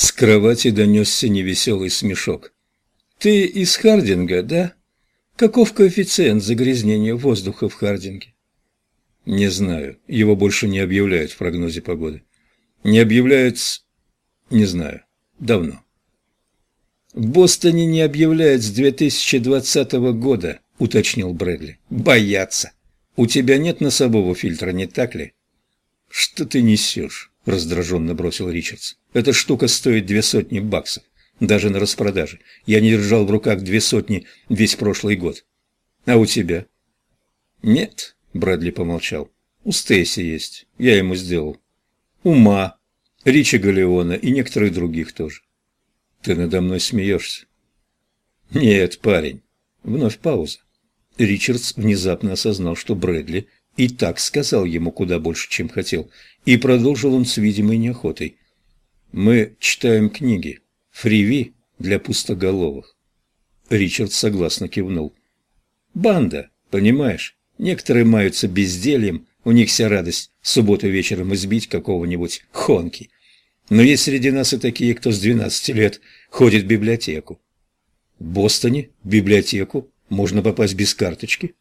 С кровати донесся невеселый смешок. «Ты из Хардинга, да? Каков коэффициент загрязнения воздуха в Хардинге?» «Не знаю. Его больше не объявляют в прогнозе погоды». «Не объявляют с...» «Не знаю. Давно». «В Бостоне не объявляют с 2020 года», — уточнил Брэдли. «Боятся. У тебя нет носового фильтра, не так ли?» «Что ты несешь?» — раздраженно бросил Ричардс. «Эта штука стоит две сотни баксов, даже на распродаже. Я не держал в руках две сотни весь прошлый год. А у тебя?» «Нет», — Брэдли помолчал. «У Стейси есть. Я ему сделал. Ума, Ричи Галеона и некоторых других тоже. Ты надо мной смеешься?» «Нет, парень». Вновь пауза. Ричардс внезапно осознал, что Брэдли и так сказал ему куда больше, чем хотел, и продолжил он с видимой неохотой. «Мы читаем книги. Фриви для пустоголовых». Ричард согласно кивнул. «Банда, понимаешь? Некоторые маются бездельем, у них вся радость субботу вечером избить какого-нибудь хонки. Но есть среди нас и такие, кто с двенадцати лет ходит в библиотеку. В Бостоне в библиотеку можно попасть без карточки?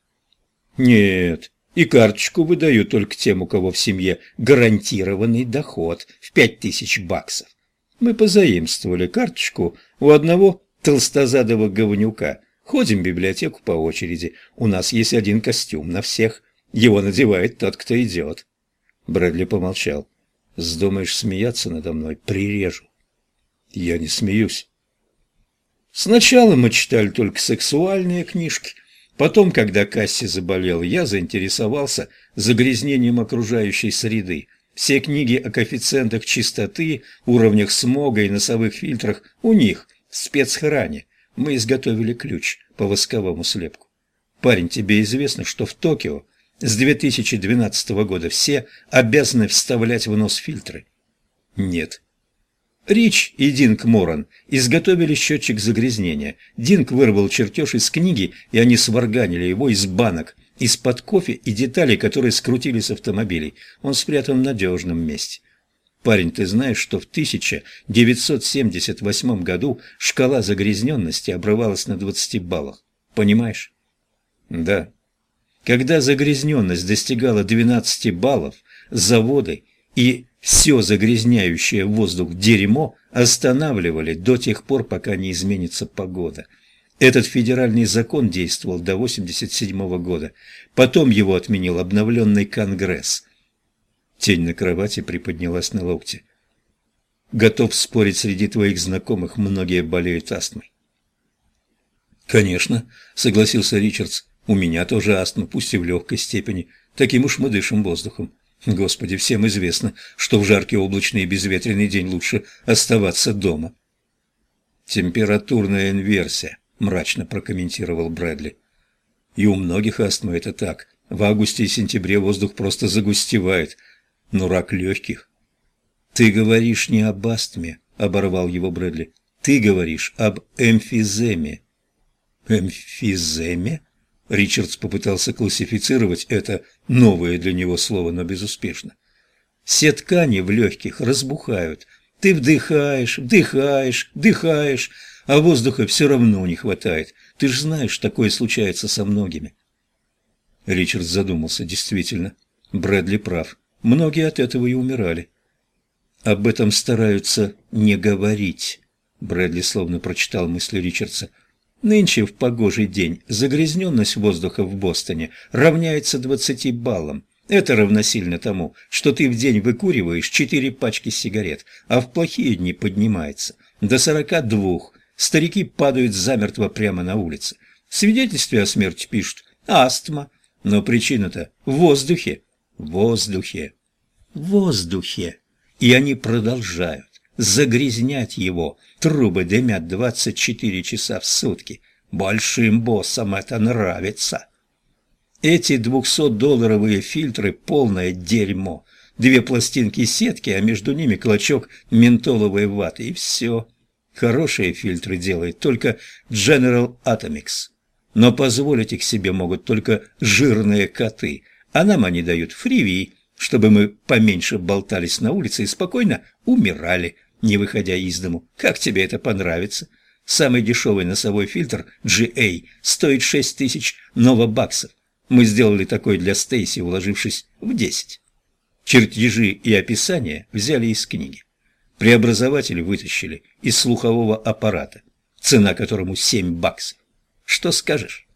Нет, и карточку выдают только тем, у кого в семье гарантированный доход в пять тысяч баксов. Мы позаимствовали карточку у одного толстозадого говнюка. Ходим в библиотеку по очереди. У нас есть один костюм на всех. Его надевает тот, кто идет. Брэдли помолчал. Вздумаешь смеяться надо мной, прирежу. Я не смеюсь. Сначала мы читали только сексуальные книжки, Потом, когда Касси заболел, я заинтересовался загрязнением окружающей среды. Все книги о коэффициентах чистоты, уровнях смога и носовых фильтрах у них, в спецхране. Мы изготовили ключ по восковому слепку. Парень, тебе известно, что в Токио с 2012 года все обязаны вставлять в нос фильтры? Нет. Рич и Динк Моран изготовили счетчик загрязнения. Динк вырвал чертеж из книги, и они сварганили его из банок, из-под кофе и деталей, которые скрутили с автомобилей. Он спрятан в надежном месте. Парень, ты знаешь, что в 1978 году шкала загрязненности обрывалась на 20 баллах. Понимаешь? Да. Когда загрязненность достигала 12 баллов, заводы и все загрязняющее воздух дерьмо останавливали до тех пор, пока не изменится погода. Этот федеральный закон действовал до 1987 года. Потом его отменил обновленный Конгресс. Тень на кровати приподнялась на локте. «Готов спорить, среди твоих знакомых многие болеют астмой». «Конечно», — согласился Ричардс. «У меня тоже астма, пусть и в легкой степени. Таким уж мы дышим воздухом. Господи, всем известно, что в жаркий облачный и безветренный день лучше оставаться дома. Температурная инверсия, мрачно прокомментировал Брэдли. И у многих астма это так. В августе и сентябре воздух просто загустевает. Но рак легких. Ты говоришь не об астме, оборвал его Брэдли. Ты говоришь об эмфиземе. Эмфиземе? Ричардс попытался классифицировать это новое для него слово, но безуспешно. Все ткани в легких разбухают. Ты вдыхаешь, вдыхаешь, вдыхаешь, а воздуха все равно не хватает. Ты же знаешь, такое случается со многими. Ричард задумался. Действительно, Брэдли прав. Многие от этого и умирали. Об этом стараются не говорить. Брэдли словно прочитал мысли Ричардса. Нынче в погожий день загрязненность воздуха в Бостоне равняется 20 баллам. Это равносильно тому, что ты в день выкуриваешь четыре пачки сигарет, а в плохие дни поднимается до 42. Старики падают замертво прямо на улице. В свидетельстве о смерти пишут «астма», но причина-то в воздухе. В воздухе. В воздухе. И они продолжают загрязнять его. Трубы дымят 24 часа в сутки. Большим боссам это нравится. Эти 200-долларовые фильтры – полное дерьмо. Две пластинки сетки, а между ними клочок ментоловой ваты, и все. Хорошие фильтры делает только General Atomics. Но позволить их себе могут только жирные коты, а нам они дают фриви, чтобы мы поменьше болтались на улице и спокойно умирали не выходя из дому. Как тебе это понравится? Самый дешевый носовой фильтр GA стоит 6 тысяч новобаксов. Мы сделали такой для Стейси, уложившись в 10. Чертежи и описания взяли из книги. Преобразователи вытащили из слухового аппарата, цена которому 7 баксов. Что скажешь?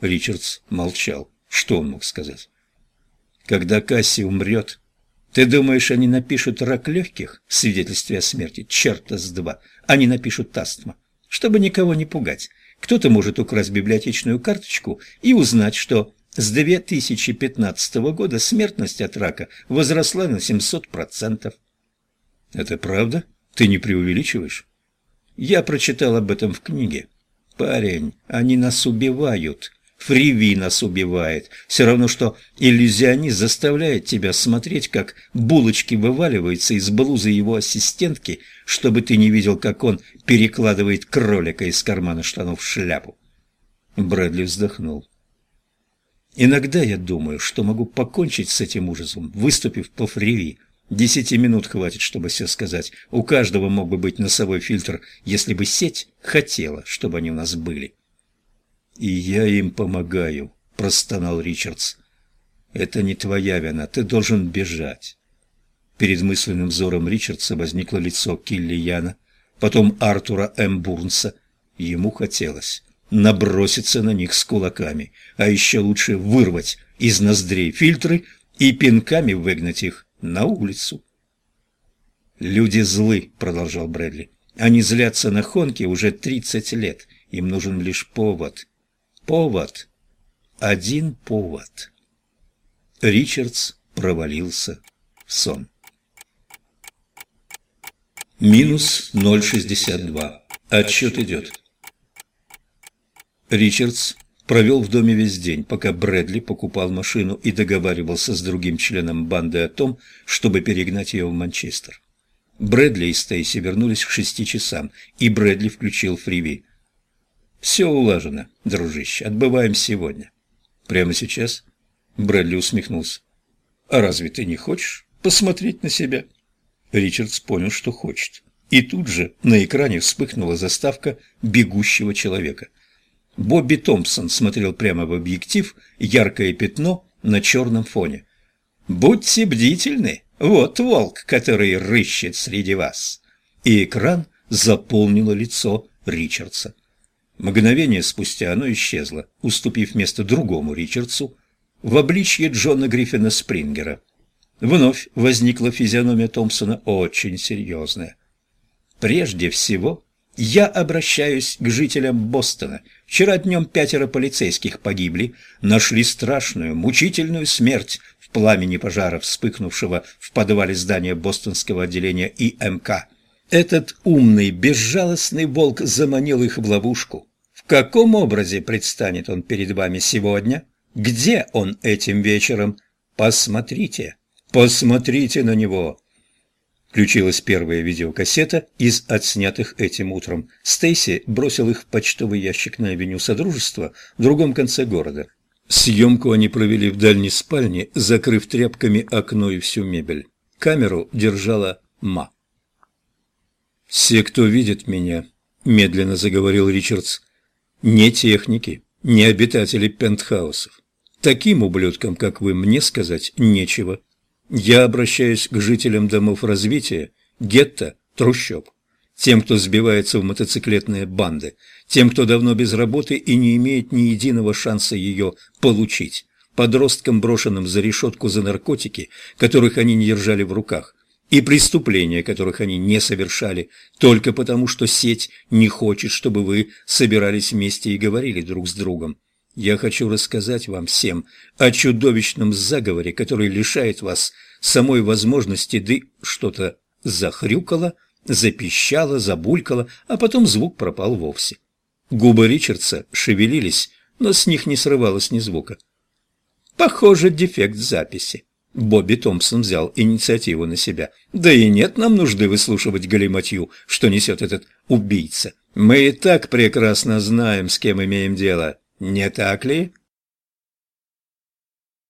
Ричардс молчал. Что он мог сказать? Когда Касси умрет, ты думаешь, они напишут рак легких в свидетельстве о смерти? Черта с два. Они напишут астма, чтобы никого не пугать. Кто-то может украсть библиотечную карточку и узнать, что с 2015 года смертность от рака возросла на 700%. Это правда? Ты не преувеличиваешь? Я прочитал об этом в книге. Парень, они нас убивают. Фриви нас убивает. Все равно, что иллюзионист заставляет тебя смотреть, как булочки вываливаются из блузы его ассистентки, чтобы ты не видел, как он перекладывает кролика из кармана штанов в шляпу. Брэдли вздохнул. Иногда я думаю, что могу покончить с этим ужасом, выступив по фриви. Десяти минут хватит, чтобы все сказать. У каждого мог бы быть носовой фильтр, если бы сеть хотела, чтобы они у нас были. «И я им помогаю», — простонал Ричардс. «Это не твоя вина, ты должен бежать». Перед мысленным взором Ричардса возникло лицо Киллияна, потом Артура М. Бурнса. Ему хотелось наброситься на них с кулаками, а еще лучше вырвать из ноздрей фильтры и пинками выгнать их на улицу. «Люди злы», — продолжал Брэдли. «Они злятся на Хонке уже тридцать лет. Им нужен лишь повод. Повод. Один повод. Ричардс провалился в сон. Минус 0,62. Отсчет идет. Ричардс провел в доме весь день, пока Брэдли покупал машину и договаривался с другим членом банды о том, чтобы перегнать ее в Манчестер. Брэдли и Стейси вернулись к шести часам, и Брэдли включил фриви. «Все улажено, дружище. Отбываем сегодня». «Прямо сейчас?» Брэдли усмехнулся. «А разве ты не хочешь посмотреть на себя?» Ричардс понял, что хочет. И тут же на экране вспыхнула заставка бегущего человека. Бобби Томпсон смотрел прямо в объектив, яркое пятно на черном фоне. «Будьте бдительны, вот волк, который рыщет среди вас!» И экран заполнило лицо Ричардса. Мгновение спустя оно исчезло, уступив место другому Ричардсу в обличье Джона Гриффина Спрингера. Вновь возникла физиономия Томпсона очень серьезная. «Прежде всего, я обращаюсь к жителям Бостона. Вчера днем пятеро полицейских погибли, нашли страшную, мучительную смерть в пламени пожара, вспыхнувшего в подвале здания бостонского отделения ИМК. Этот умный, безжалостный волк заманил их в ловушку каком образе предстанет он перед вами сегодня? Где он этим вечером? Посмотрите, посмотрите на него!» Включилась первая видеокассета из отснятых этим утром. Стейси бросил их в почтовый ящик на авеню Содружества в другом конце города. Съемку они провели в дальней спальне, закрыв тряпками окно и всю мебель. Камеру держала Ма. «Все, кто видит меня», – медленно заговорил Ричардс, не техники, не обитатели пентхаусов. Таким ублюдкам, как вы, мне сказать нечего. Я обращаюсь к жителям домов развития, гетто, трущоб. Тем, кто сбивается в мотоциклетные банды, тем, кто давно без работы и не имеет ни единого шанса ее получить, подросткам, брошенным за решетку за наркотики, которых они не держали в руках, и преступления, которых они не совершали, только потому, что сеть не хочет, чтобы вы собирались вместе и говорили друг с другом. Я хочу рассказать вам всем о чудовищном заговоре, который лишает вас самой возможности ды... Что-то захрюкало, запищало, забулькало, а потом звук пропал вовсе. Губы Ричардса шевелились, но с них не срывалось ни звука. Похоже, дефект записи. Бобби Томпсон взял инициативу на себя. «Да и нет нам нужды выслушивать галиматью, что несет этот убийца. Мы и так прекрасно знаем, с кем имеем дело. Не так ли?»